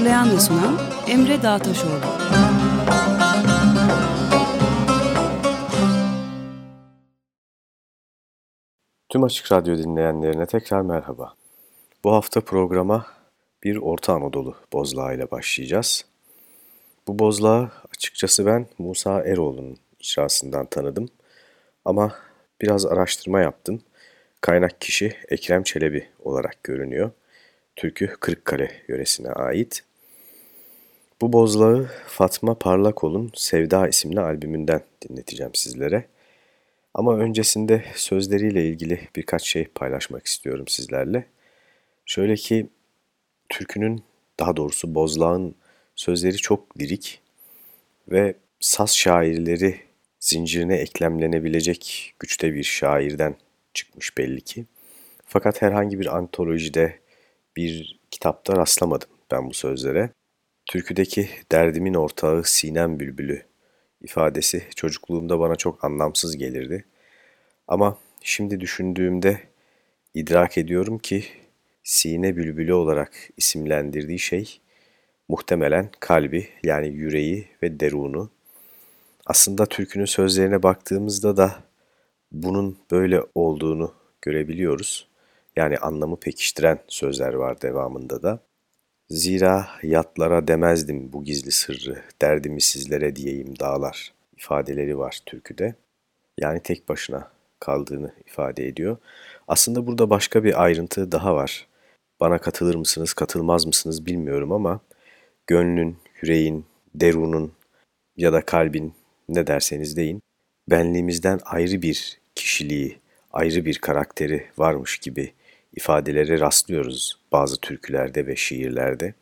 Hazırlayan ve sunan Emre Dağtaşoğlu. Tüm Açık Radyo dinleyenlerine tekrar merhaba. Bu hafta programa bir Orta Anadolu bozlağı ile başlayacağız. Bu bozlağı açıkçası ben Musa Eroğlu'nun icrasından tanıdım. Ama biraz araştırma yaptım. Kaynak kişi Ekrem Çelebi olarak görünüyor. Türkü Kırıkkale yöresine ait. Bu bozlağı Fatma Parlakol'un Sevda isimli albümünden dinleteceğim sizlere. Ama öncesinde sözleriyle ilgili birkaç şey paylaşmak istiyorum sizlerle. Şöyle ki türkünün daha doğrusu bozlağın sözleri çok lirik ve saz şairleri zincirine eklemlenebilecek güçte bir şairden çıkmış belli ki. Fakat herhangi bir antolojide, bir kitapta rastlamadım ben bu sözlere. Türküdeki derdimin ortağı Sinem Bülbülü ifadesi çocukluğumda bana çok anlamsız gelirdi. Ama şimdi düşündüğümde idrak ediyorum ki Sine Bülbülü olarak isimlendirdiği şey muhtemelen kalbi yani yüreği ve derunu. Aslında türkünün sözlerine baktığımızda da bunun böyle olduğunu görebiliyoruz. Yani anlamı pekiştiren sözler var devamında da. Zira yatlara demezdim bu gizli sırrı, derdimi sizlere diyeyim dağlar ifadeleri var türküde. Yani tek başına kaldığını ifade ediyor. Aslında burada başka bir ayrıntı daha var. Bana katılır mısınız, katılmaz mısınız bilmiyorum ama gönlün, yüreğin, derunun ya da kalbin ne derseniz deyin, benliğimizden ayrı bir kişiliği, ayrı bir karakteri varmış gibi ifadelere rastlıyoruz bazı türkülerde ve şiirlerde.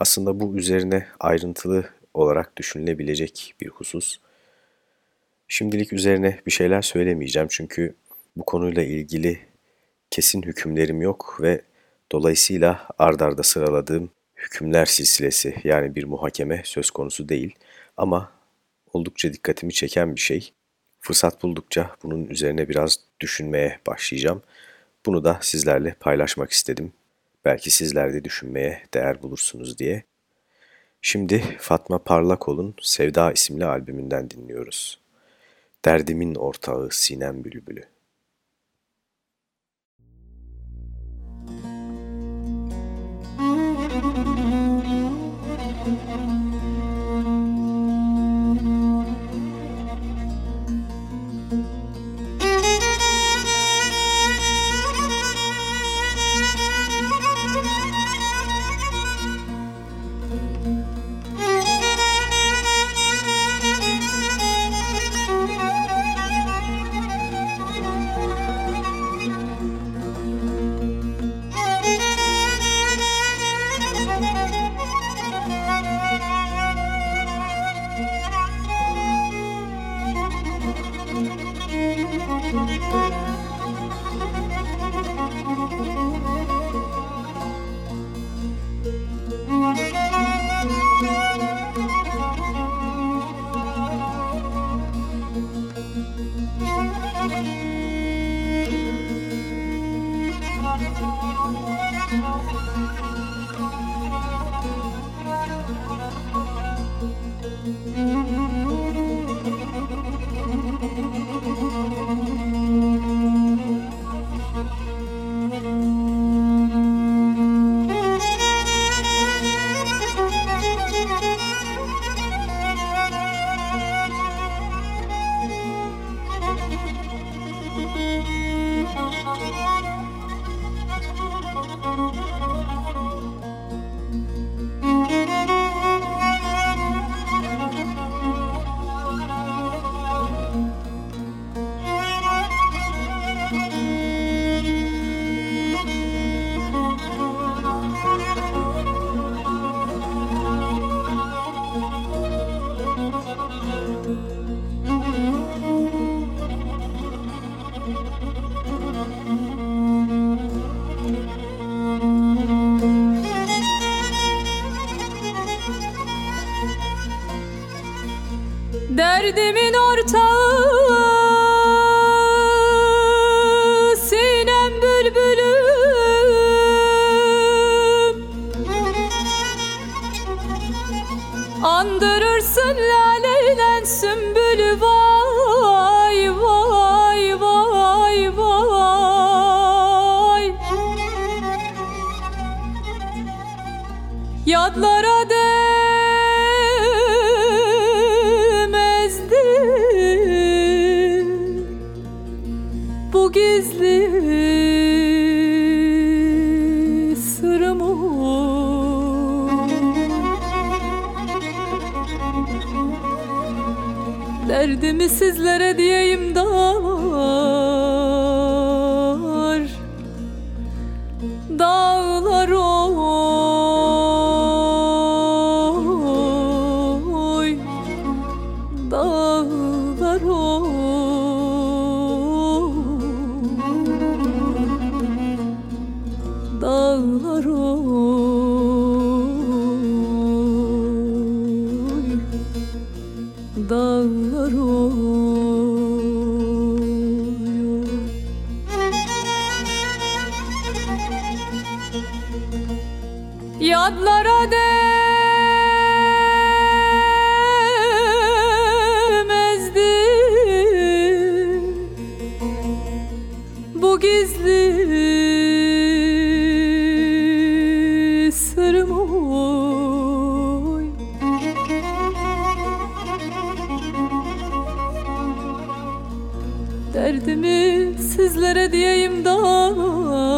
Aslında bu üzerine ayrıntılı olarak düşünülebilecek bir husus. Şimdilik üzerine bir şeyler söylemeyeceğim çünkü bu konuyla ilgili kesin hükümlerim yok ve dolayısıyla ardarda sıraladığım hükümler silsilesi yani bir muhakeme söz konusu değil ama oldukça dikkatimi çeken bir şey. Fırsat buldukça bunun üzerine biraz düşünmeye başlayacağım. Bunu da sizlerle paylaşmak istedim. Belki sizler de düşünmeye değer bulursunuz diye. Şimdi Fatma Parlakol'un Sevda isimli albümünden dinliyoruz. Derdimin ortağı Sinem Bülbülü. Derdimin ortağı Derdimi sizlere diyeyim dağlar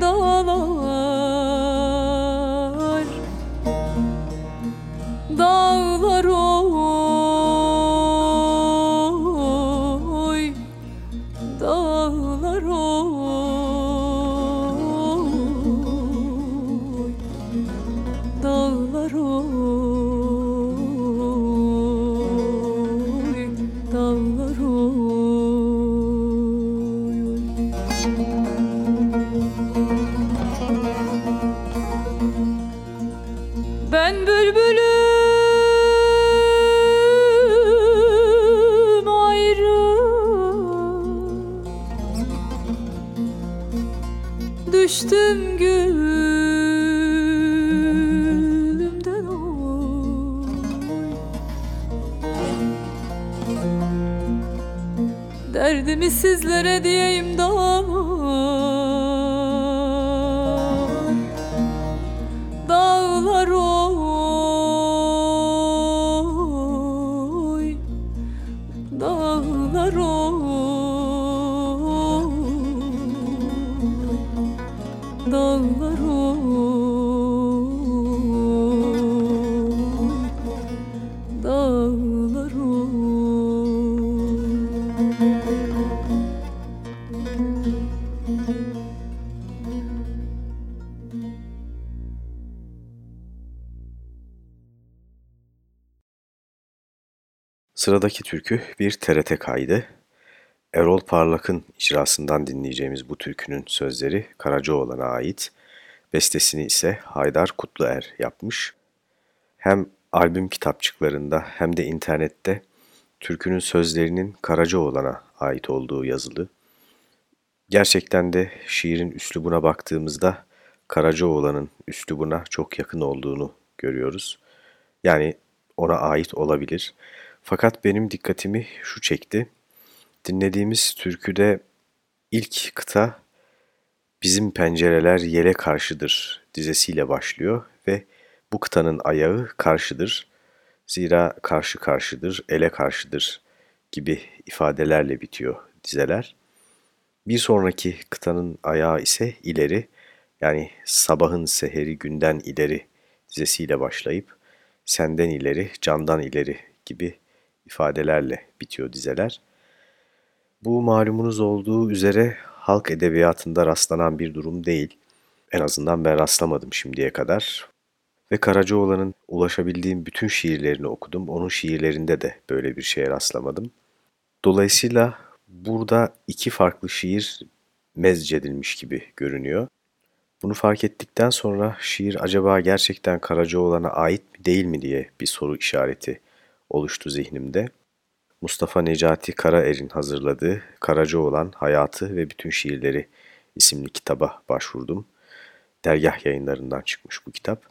sizlere Sizlere diyeyim Sıradaki türkü bir TRT kaydı. Erol Parlak'ın icrasından dinleyeceğimiz bu türkünün sözleri Karacaoğlan'a ait. Bestesini ise Haydar Kutluer yapmış. Hem albüm kitapçıklarında hem de internette türkünün sözlerinin Karacaoğlan'a ait olduğu yazılı. Gerçekten de şiirin üslubuna baktığımızda Karacaoğlan'ın üslubuna çok yakın olduğunu görüyoruz. Yani ona ait olabilir. Fakat benim dikkatimi şu çekti. Dinlediğimiz türküde ilk kıta Bizim pencereler yele karşıdır dizesiyle başlıyor ve bu kıtanın ayağı karşıdır. Zira karşı karşıdır, ele karşıdır gibi ifadelerle bitiyor dizeler. Bir sonraki kıtanın ayağı ise ileri yani sabahın seheri günden ileri dizesiyle başlayıp senden ileri, candan ileri gibi ifadelerle bitiyor dizeler. Bu malumunuz olduğu üzere halk edebiyatında rastlanan bir durum değil. En azından ben rastlamadım şimdiye kadar. Ve Karacaoğlan'ın ulaşabildiğim bütün şiirlerini okudum. Onun şiirlerinde de böyle bir şeye rastlamadım. Dolayısıyla burada iki farklı şiir mezcedilmiş gibi görünüyor. Bunu fark ettikten sonra şiir acaba gerçekten Karacaoğlan'a ait mi değil mi diye bir soru işareti oluştu zihnimde. Mustafa Necati Karaer'in hazırladığı Karacaoğlan Hayatı ve Bütün Şiirleri isimli kitaba başvurdum. Dergah yayınlarından çıkmış bu kitap.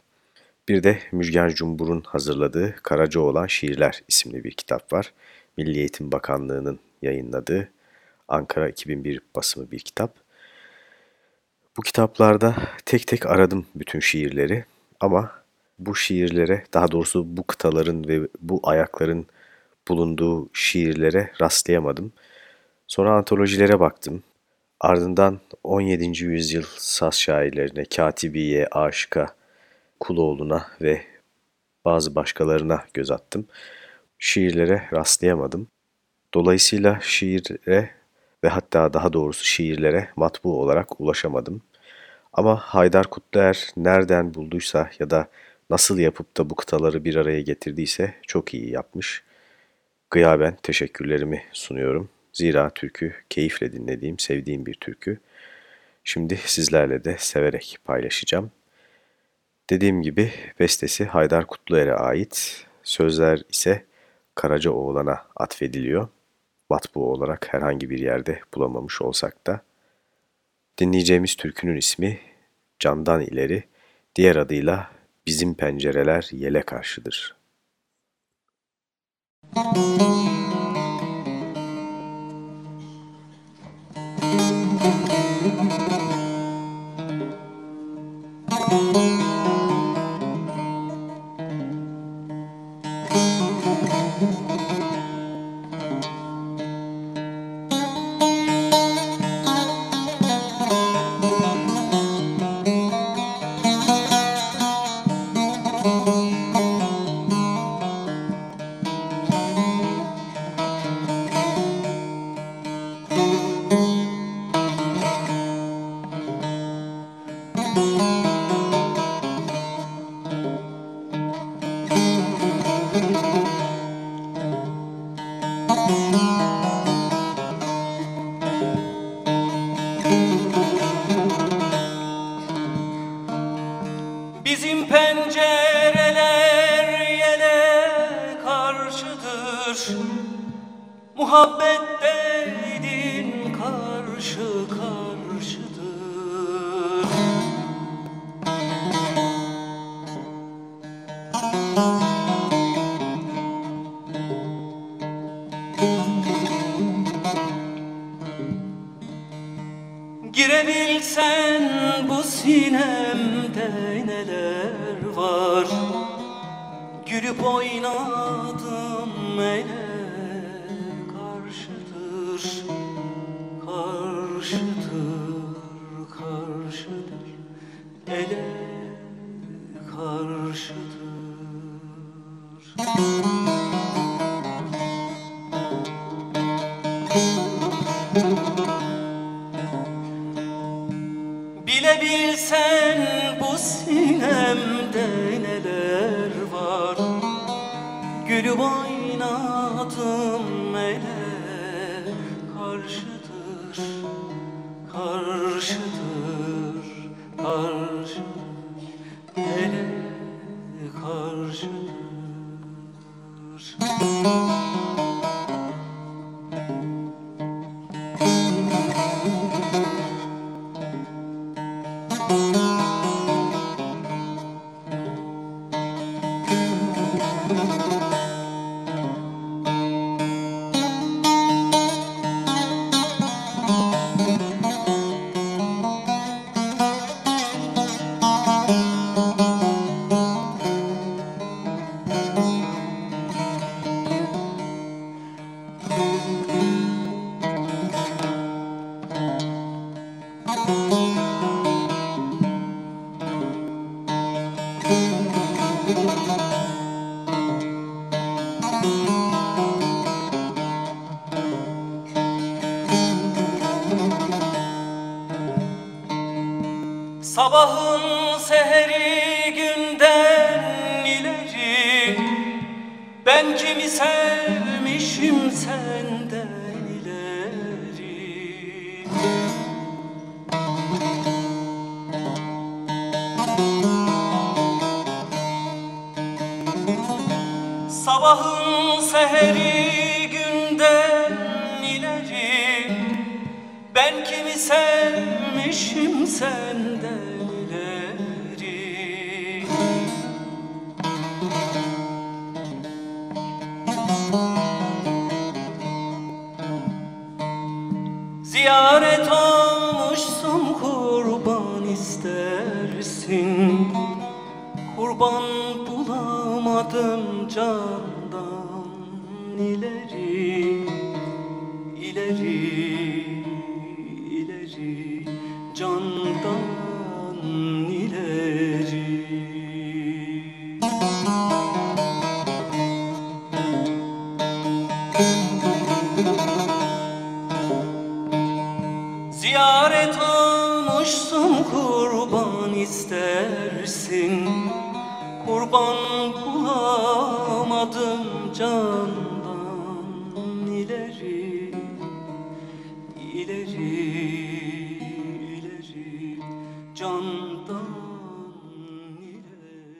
Bir de Müjgan Cumbur'un hazırladığı Karacaoğlan Şiirler isimli bir kitap var. Milli Eğitim Bakanlığı'nın yayınladığı Ankara 2001 basımı bir kitap. Bu kitaplarda tek tek aradım bütün şiirleri ama bu şiirlere, daha doğrusu bu kıtaların ve bu ayakların bulunduğu şiirlere rastlayamadım. Sonra antolojilere baktım. Ardından 17. yüzyıl saz şairlerine, Katibiye, Aşık'a, Kuloğlu'na ve bazı başkalarına göz attım. Şiirlere rastlayamadım. Dolayısıyla şiire ve hatta daha doğrusu şiirlere matbu olarak ulaşamadım. Ama Haydar Kutluer nereden bulduysa ya da nasıl yapıp da bu kıtaları bir araya getirdiyse çok iyi yapmış. Gıyaben teşekkürlerimi sunuyorum. Zira türkü keyifle dinlediğim, sevdiğim bir türkü. Şimdi sizlerle de severek paylaşacağım. Dediğim gibi bestesi Haydar Kutluer'e ait, sözler ise Karacaoğlan'a atfediliyor. Matbu olarak herhangi bir yerde bulamamış olsak da. Dinleyeceğimiz türkünün ismi Candan İleri, diğer adıyla Bizim Pencereler Yele Karşıdır. Müzik istersin? Kurban bulamadım candan ileri ileri ileri candan ileri.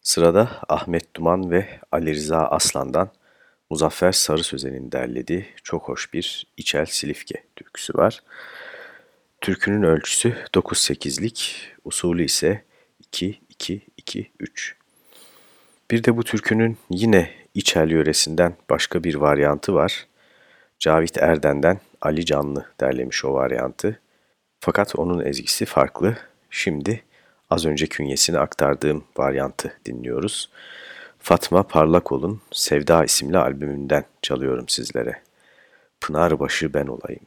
Sırada Ahmet Duman ve Ali Rıza Aslan'dan Muzaffer Sarı Sözen'in derlediği çok hoş bir İçel Silifke türküsü var. Türkünün ölçüsü 9-8'lik, usulü ise 2-2-2-3. Bir de bu türkünün yine İçel yöresinden başka bir varyantı var. Cavit Erden'den Ali Canlı derlemiş o varyantı. Fakat onun ezgisi farklı. Şimdi az önce künyesini aktardığım varyantı dinliyoruz. Fatma Parlakol'un Sevda isimli albümünden çalıyorum sizlere. Pınarbaşı ben olayım.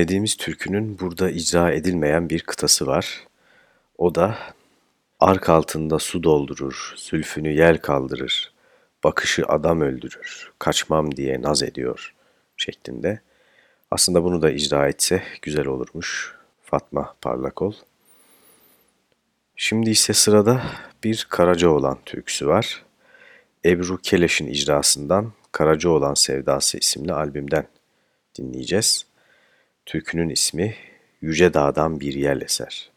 Dinlediğimiz türkünün burada icra edilmeyen bir kıtası var. O da Ark altında su doldurur, zülfünü yel kaldırır, bakışı adam öldürür, kaçmam diye naz ediyor şeklinde. Aslında bunu da icra etse güzel olurmuş Fatma Parlakol. Şimdi ise sırada bir Karacaoğlan türküsü var. Ebru Keleş'in icrasından Karacaoğlan Sevdası isimli albümden dinleyeceğiz. Türkünün ismi Yüce Dağ'dan Bir Yel Eser.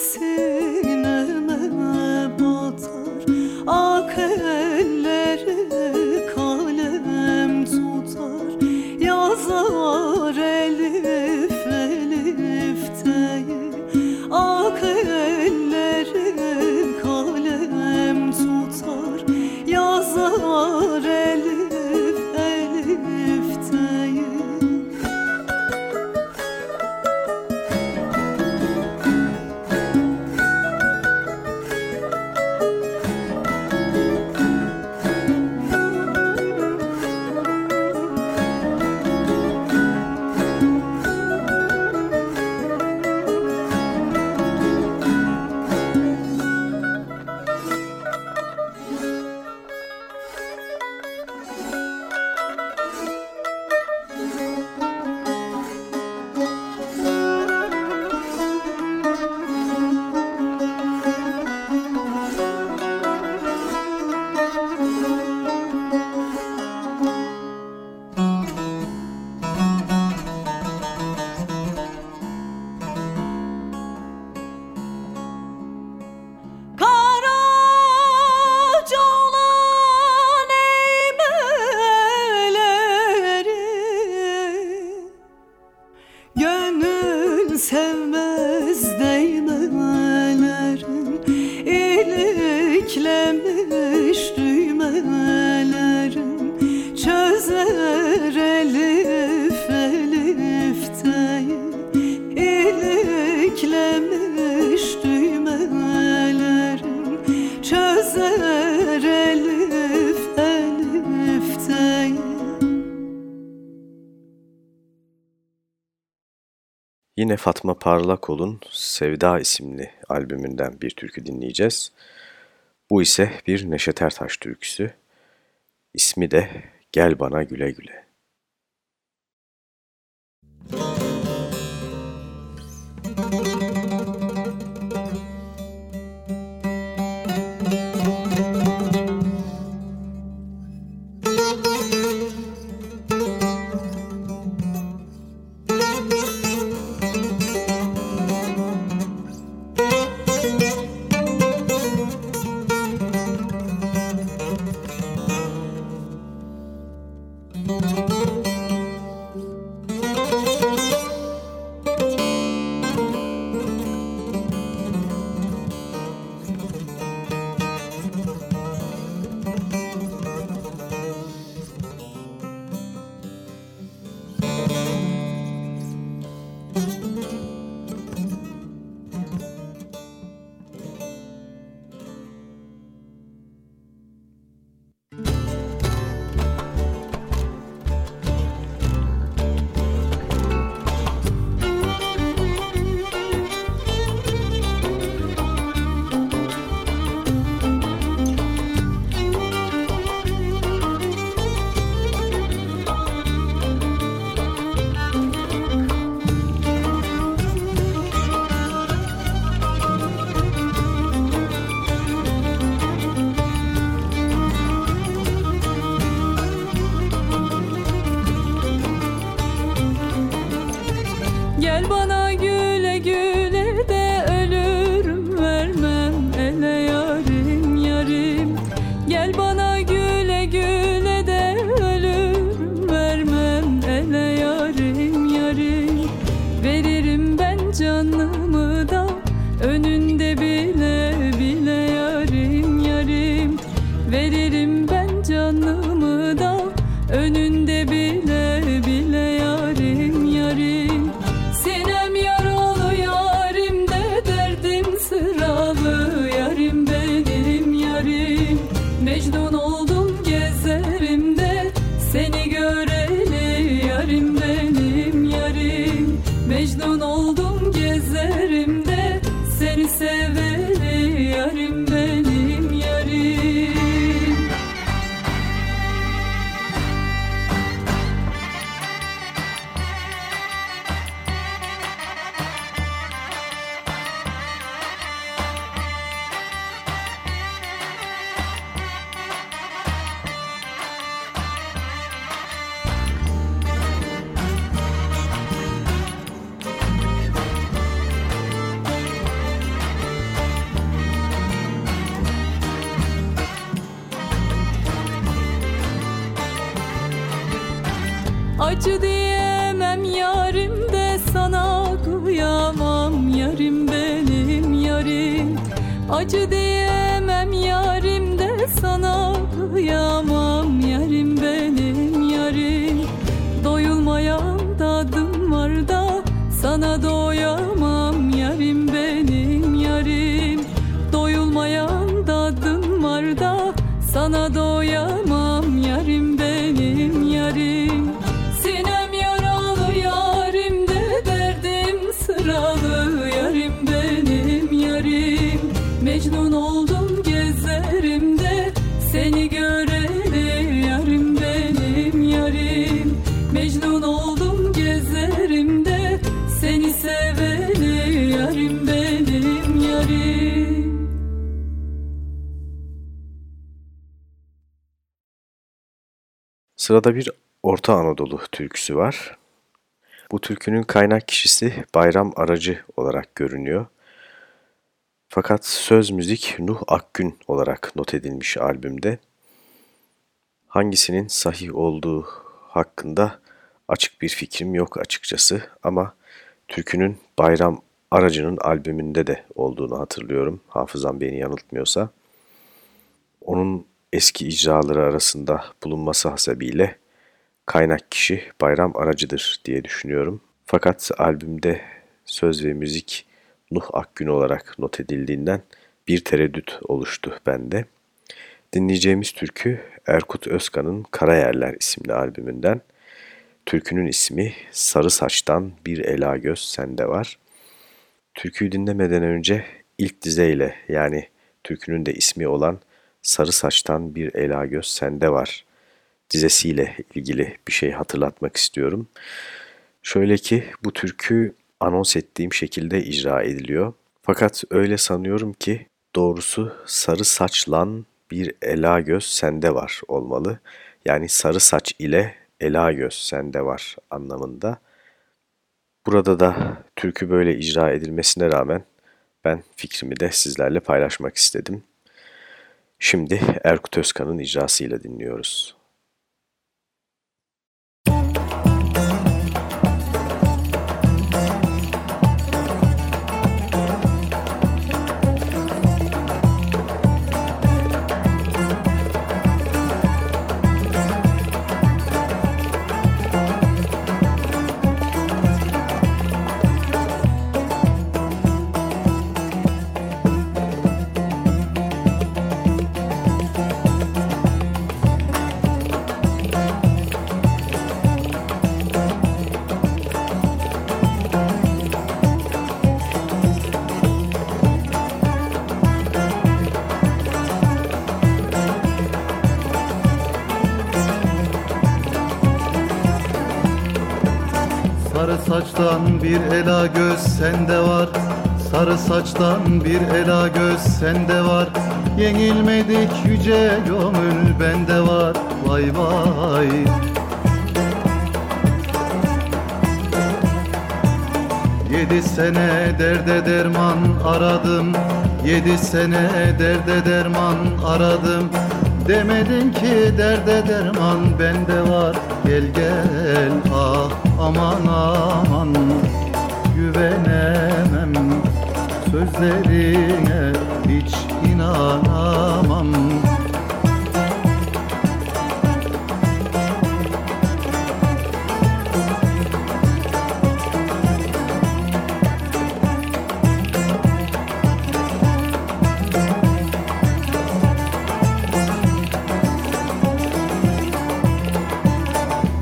gelsin. Yine Fatma Parlakol'un Sevda isimli albümünden bir türkü dinleyeceğiz. Bu ise bir Neşet Ertaş türküsü. İsmi de Gel Bana Güle Güle. Müzik Acı diyemem yarim de sana. Kıyamam yarim benim yarim. Doyulmayan tadım var da sana doyamam Sırada bir Orta Anadolu türküsü var. Bu türkünün kaynak kişisi Bayram Aracı olarak görünüyor. Fakat söz müzik Nuh Akgün olarak not edilmiş albümde. Hangisinin sahih olduğu hakkında açık bir fikrim yok açıkçası ama türkünün Bayram Aracı'nın albümünde de olduğunu hatırlıyorum hafızam beni yanıltmıyorsa. Onun eski icraları arasında bulunması hasebiyle kaynak kişi Bayram Aracı'dır diye düşünüyorum. Fakat albümde söz ve müzik Nuh Akgün olarak not edildiğinden bir tereddüt oluştu bende. Dinleyeceğimiz türkü Erkut Özkan'ın Karayerler isimli albümünden. Türkünün ismi Sarı Saçtan Bir Ela Göz Sende Var. Türküyü dinlemeden önce ilk dizeyle yani türkünün de ismi olan Sarı Saçtan Bir Ela Göz Sende Var dizesiyle ilgili bir şey hatırlatmak istiyorum. Şöyle ki bu türkü anons ettiğim şekilde icra ediliyor. Fakat öyle sanıyorum ki doğrusu sarı saçlan bir ela göz sende var olmalı. Yani sarı saç ile ela göz sende var anlamında. Burada da türkü böyle icra edilmesine rağmen ben fikrimi de sizlerle paylaşmak istedim. Şimdi Erkut Özkan'ın icrasıyla dinliyoruz. Bir ela göz sende var. Sarı saçtan bir ela göz sende var. Yenilmedik yüce gönül bende var. Vay vay. Yedi sene derde derman aradım. Yedi sene derde derman aradım. Demedin ki derde derman bende var. Gel gel. Ah aman aman Güvenemem sözlerine hiç inanamam.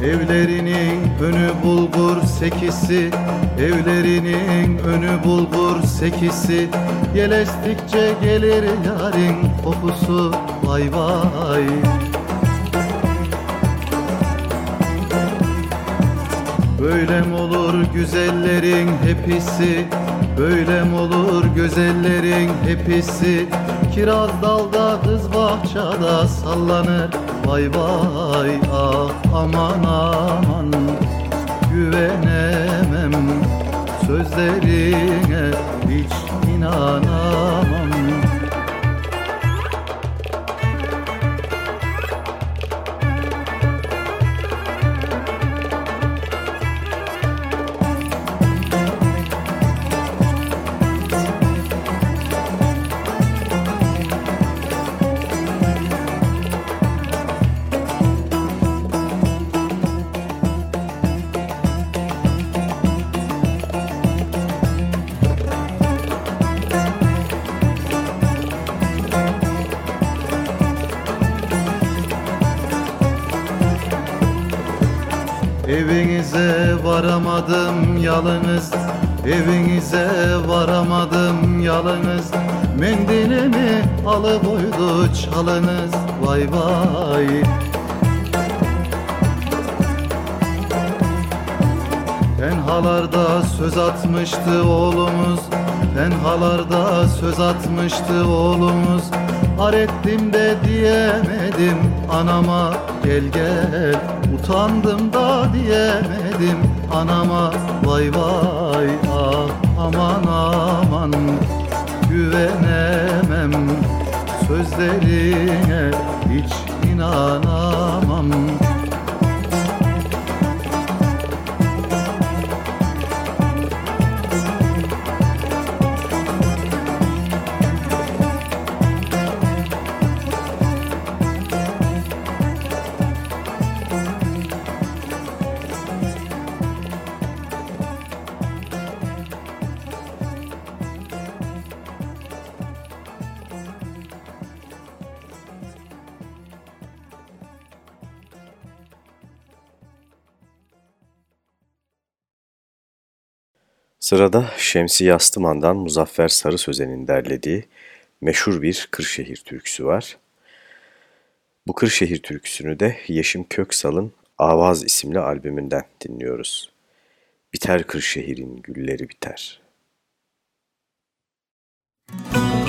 Evlerinin önü bulgur sekisi Evlerinin önü bulgur sekisi. Yel estikçe gelir yarın kokusu Vay vay. Böyle mi olur güzellerin hepsi? Böyle mi olur güzellerin hepsi? Kiraz dalda kız bahçada sallanır Vay vay. Ah aman aman Güvenemem sözlerine hiç inanamam Evinize varamadım yalınız. Evinize varamadım yalınız. Mendilimi alıkoydu çalınız. Vay vay. Tenhalarda söz atmıştı oğlumuz. Tenhalarda söz atmıştı oğlumuz Ar ettim de diyemedim. Anama gel gel Utandım da diyemedim. Anama vay vay ah aman aman Güvenemem. Sözlerine hiç inanamam Sırada Şemsi Yastıman'dan Muzaffer Sarı Sözen'in derlediği meşhur bir Kırşehir türküsü var. Bu Kırşehir türküsünü de Yeşim Köksal'ın Avaz isimli albümünden dinliyoruz. Biter Kırşehir'in gülleri biter. Müzik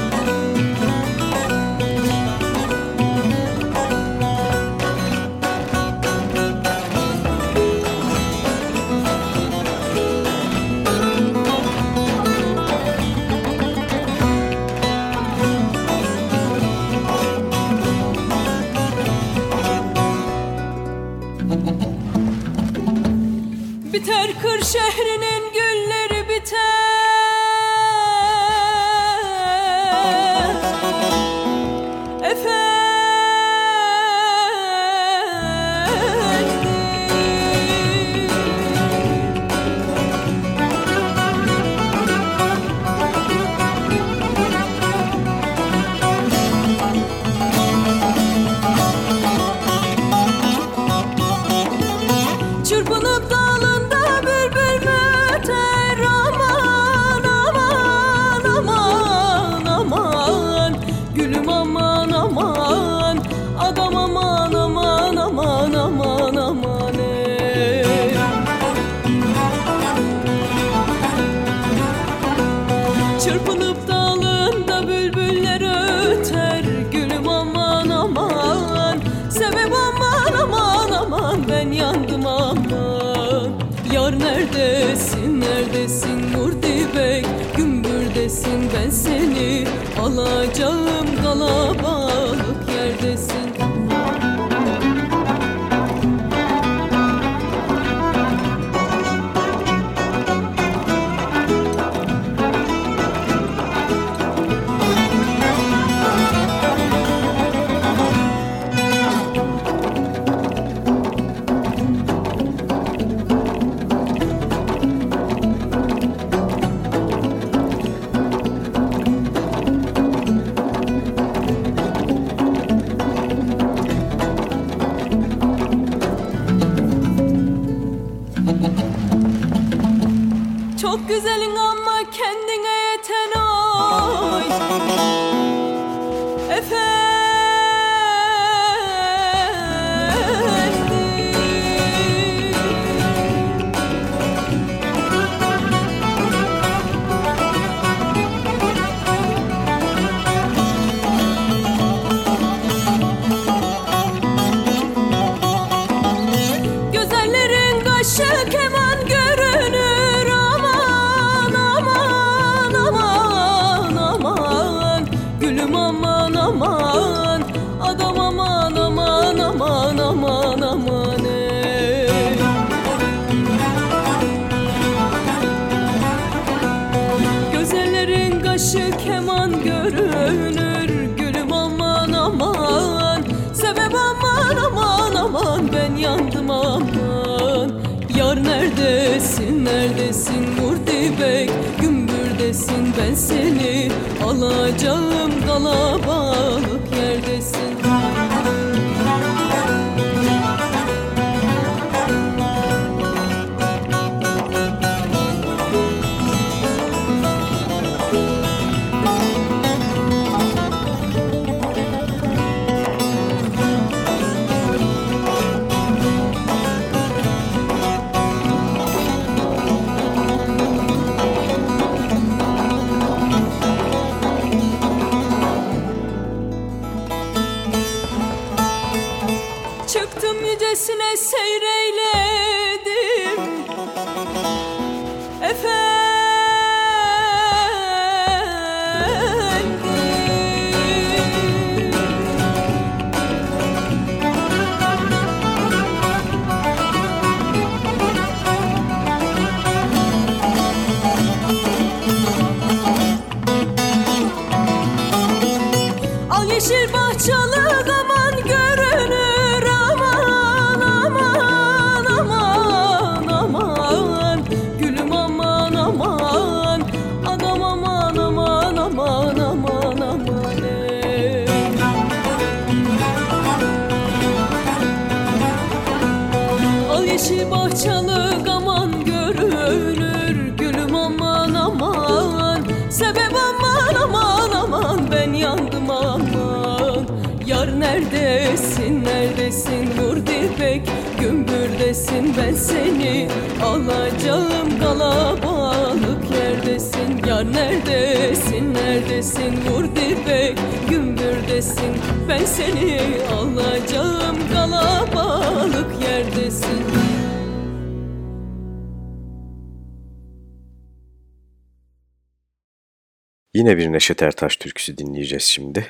Yine bir Neşet Ertaş türküsü dinleyeceğiz şimdi.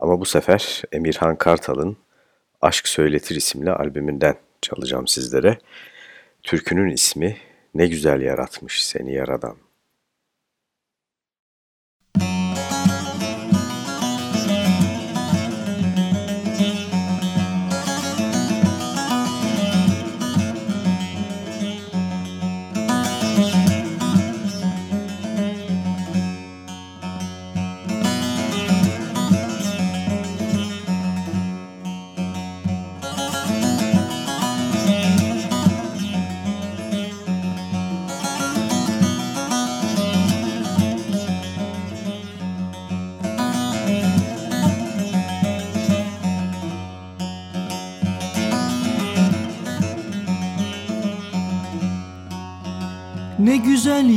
Ama bu sefer Emirhan Kartal'ın Aşk Söyletir isimli albümünden çalacağım sizlere. Türkünün ismi Ne Güzel Yaratmış Seni Yaradan.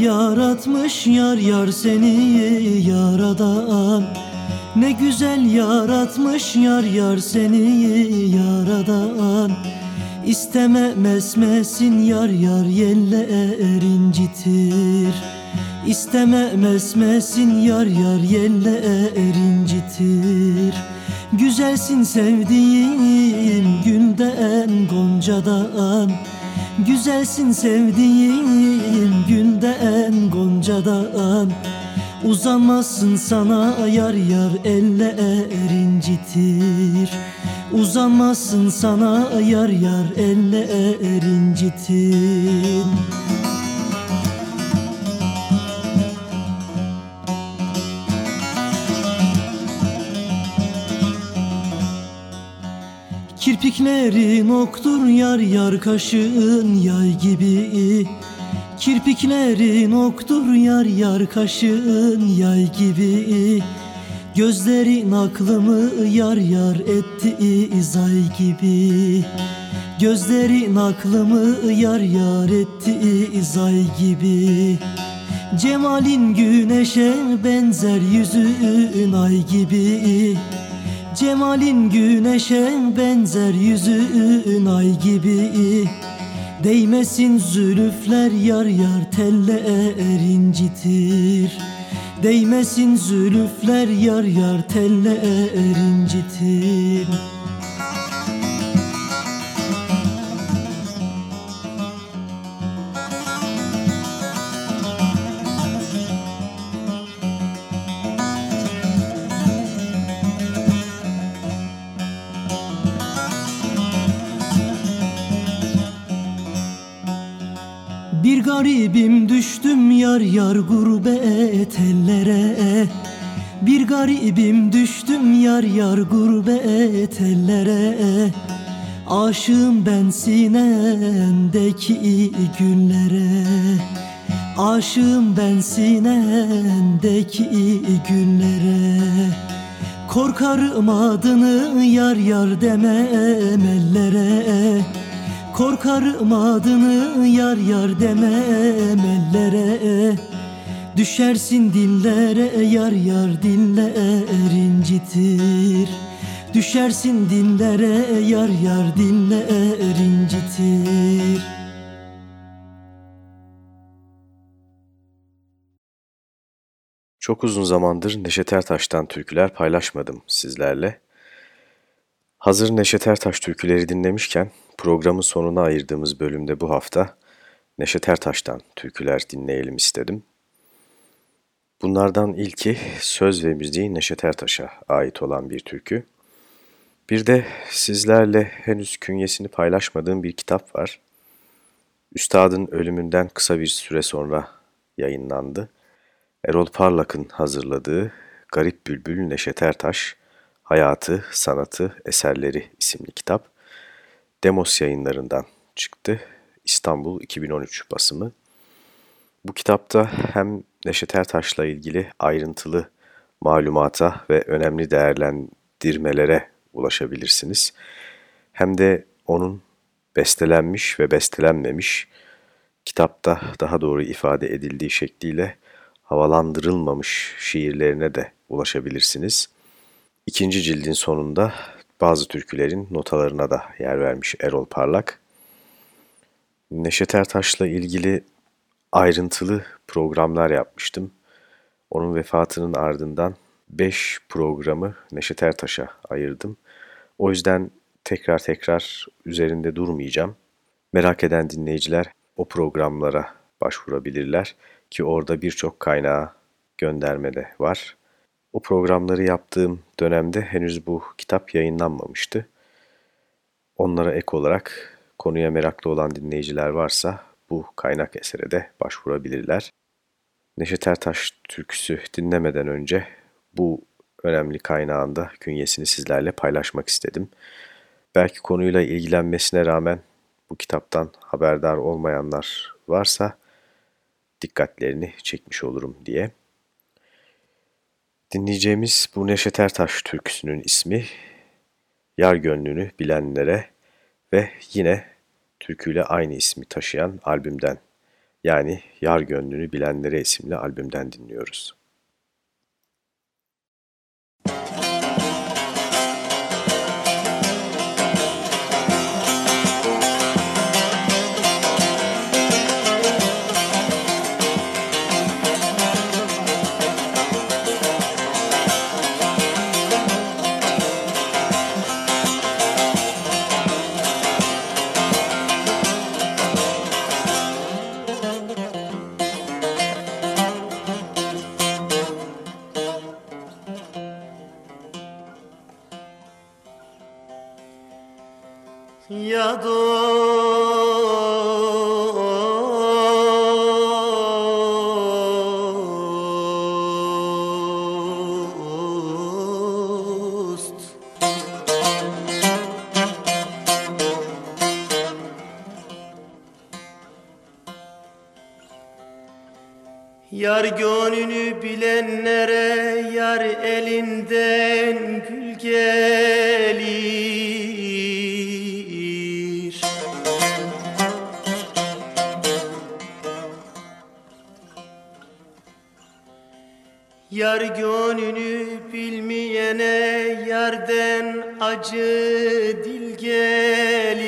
Yaratmış yar yar seni yaradan Ne güzel yaratmış yar yar seni yaradan İsteme mesmesin yar yar yeller incitir İsteme mesmesin yar yar yeller incitir Güzelsin sevdiğim gülden goncadan Güzelsin sevdiğim günden goncadan. Uzamazsın sana yar yar eller incitir Uzamazsın sana yar yar eller incitir Kirpiklerin oktur yar yar kaşın yay gibi. Kirpiklerin oktur yar yar kaşın yay gibi. Gözlerin aklımı yar yar etti izay gibi. Gözlerin aklımı yar yar etti izay gibi. Cemalin güneşe benzer yüzün ay gibi Cemalin güneşe benzer yüzün ay gibi. Değmesin zülüfler yar yar teller incitir. Değmesin zülüfler yar yar teller incitir garibim düştüm yar yar gurbet ellere. Bir garibim düştüm yar yar gurbet ellere. Aşığım ben sinendeki günlere Aşığım ben sinendeki günlere Korkarım adını yar yar demem ellere Korkarım adını yar yar demem ellere. Düşersin dillere yar yar diller incitir. Düşersin dillere yar yar diller incitir. Çok uzun zamandır Neşet Ertaş'tan türküler paylaşmadım sizlerle. Hazır Neşet Ertaş türküleri dinlemişken programın sonuna ayırdığımız bölümde bu hafta Neşet Ertaş'tan türküler dinleyelim istedim. Bunlardan ilki söz ve müziği Neşet Ertaş'a ait olan bir türkü. Bir de sizlerle henüz künyesini paylaşmadığım bir kitap var. Üstadın ölümünden kısa bir süre sonra yayınlandı. Erol Parlak'ın hazırladığı Garip Bülbül Neşet Ertaş, Hayatı, Sanatı, Eserleri isimli kitap. Demos yayınlarından çıktı. İstanbul 2013 basımı. Bu kitapta hem Neşet Ertaş'la ilgili ayrıntılı malumata ve önemli değerlendirmelere ulaşabilirsiniz. Hem de onun bestelenmiş ve bestelenmemiş, kitapta daha doğru ifade edildiği şekliyle havalandırılmamış şiirlerine de ulaşabilirsiniz. İkinci cildin sonunda bazı türkülerin notalarına da yer vermiş Erol Parlak. Neşet Ertaş'la ilgili ayrıntılı programlar yapmıştım. Onun vefatının ardından 5 programı Neşet Ertaş'a ayırdım. O yüzden tekrar tekrar üzerinde durmayacağım. Merak eden dinleyiciler o programlara başvurabilirler ki orada birçok kaynağa gönderme de var. O programları yaptığım dönemde henüz bu kitap yayınlanmamıştı. Onlara ek olarak konuya meraklı olan dinleyiciler varsa bu kaynak esere de başvurabilirler. Neşet Ertaş türküsü dinlemeden önce bu önemli kaynağında künyesini sizlerle paylaşmak istedim. Belki konuyla ilgilenmesine rağmen bu kitaptan haberdar olmayanlar varsa dikkatlerini çekmiş olurum diye. Dinleyeceğimiz bu Neşet Ertaş türküsünün ismi Yar Gönlünü Bilenlere ve yine türküyle aynı ismi taşıyan albümden yani Yar Gönlünü Bilenlere isimli albümden dinliyoruz. Bilmeyene yarden acı dil gelir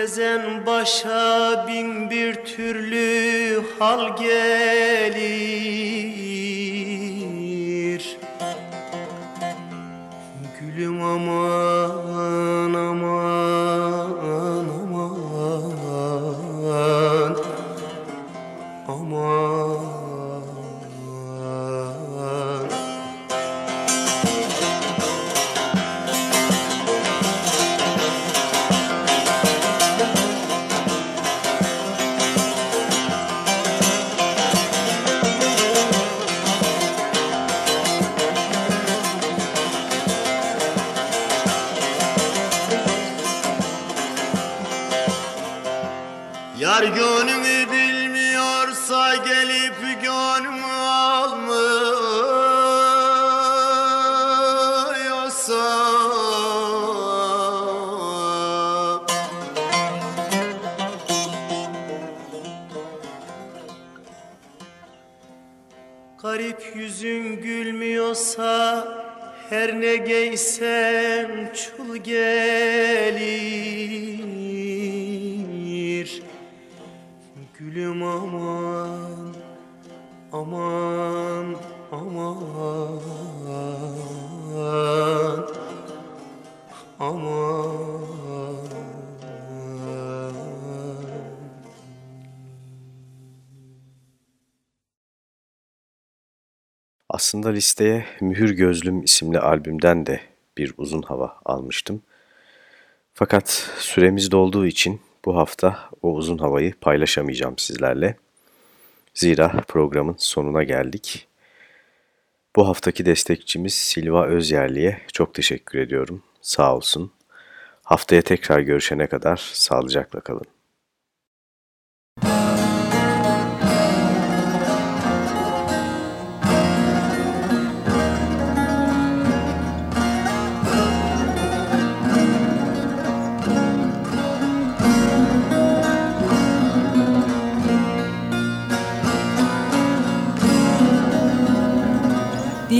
gezen başa bin bir türlü hal gelir Garip yüzün gülmüyorsa her ne giysem çul gelir Aslında listeye Mühür Gözlüm isimli albümden de bir uzun hava almıştım. Fakat süremiz dolduğu için bu hafta o uzun havayı paylaşamayacağım sizlerle. Zira programın sonuna geldik. Bu haftaki destekçimiz Silva Özyerli'ye çok teşekkür ediyorum. Sağ olsun. Haftaya tekrar görüşene kadar sağlıcakla kalın.